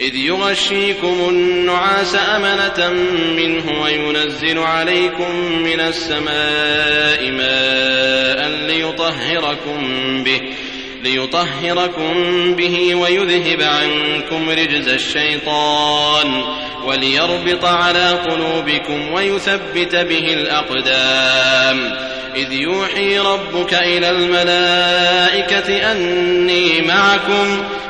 إذ يغشيكم النعاس أمنة منه وينزل عليكم من السماء ماء ليطهركم به ليطهركم به ويذهب عنكم رجز الشيطان وليربط على قلوبكم ويثبت به الأقدام. إذ يوحي ربك إلى الملائكة أني معكم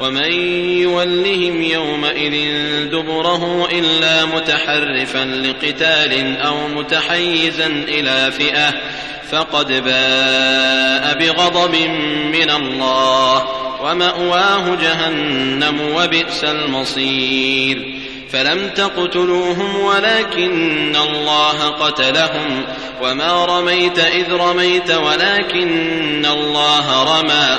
ومن يولهم يومئذ دبره إلا متحرفا لقتال أو متحيزا إلى فئة فقد باء بغضب من الله ومأواه جهنم وبئس المصير فلم تقتلوهم ولكن الله قتلهم وما رميت إذ رميت ولكن الله رمى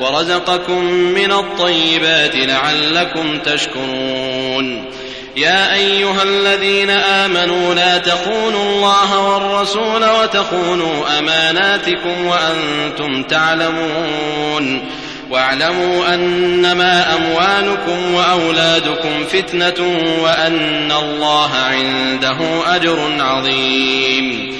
ورزقكم من الطيبات لعلكم تشكرون. يا أيها الذين آمنوا لا تخونوا الله والرسول وتخونوا أماناتكم وأنتم تعلمون. واعلموا أنما أموالكم وأولادكم فتنة وأن الله عنده أجر عظيم.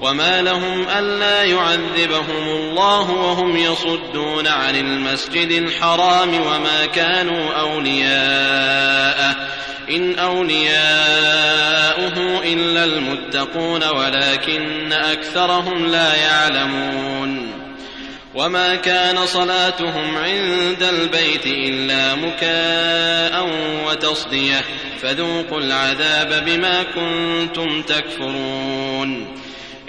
وما لهم ألا يعذبهم الله وهم يصدون عن المسجد الحرام وما كانوا أولياءه إن أولياؤه إلا المتقون ولكن أكثرهم لا يعلمون. وما كان صلاتهم عند البيت إلا مكاء وتصدية فذوقوا العذاب بما كنتم تكفرون.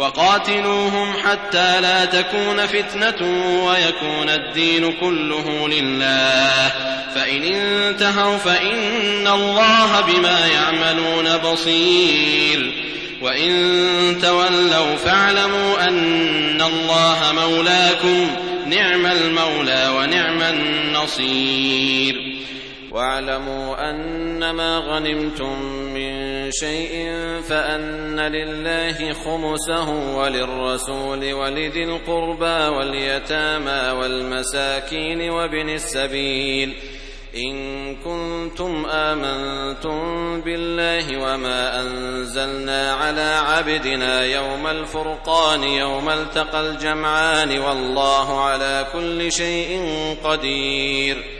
وقاتلوهم حتى لا تكون فتنة ويكون الدين كله لله. فإن انتهوا فإن الله بما يعملون بصير. وإن تولوا فاعلموا أن الله مولاكم نعم المولى ونعم النصير. واعلموا أنما غنمتم من شيء فأن لله خمسه وللرسول ولذي القربى واليتامى والمساكين وابن السبيل. إن كنتم آمنتم بالله وما أنزلنا على عبدنا يوم الفرقان يوم التقى الجمعان والله على كل شيء قدير.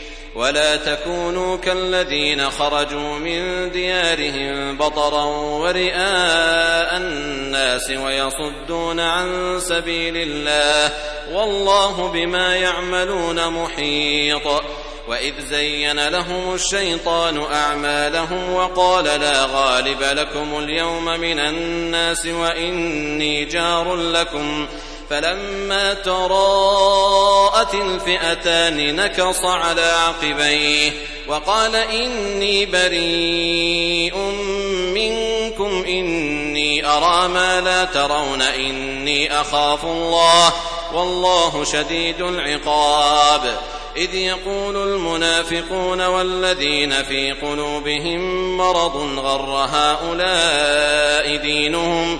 ولا تكونوا كالذين خرجوا من ديارهم بطرا ورئاء الناس ويصدون عن سبيل الله والله بما يعملون محيط. وإذ زين لهم الشيطان أعمالهم وقال لا غالب لكم اليوم من الناس وإني جار لكم فلما تراءت الفئتان نكص على عقبيه وقال إني بريء منكم إني أرى ما لا ترون إني أخاف الله والله شديد العقاب. إذ يقول المنافقون والذين في قلوبهم مرض غر هؤلاء دينهم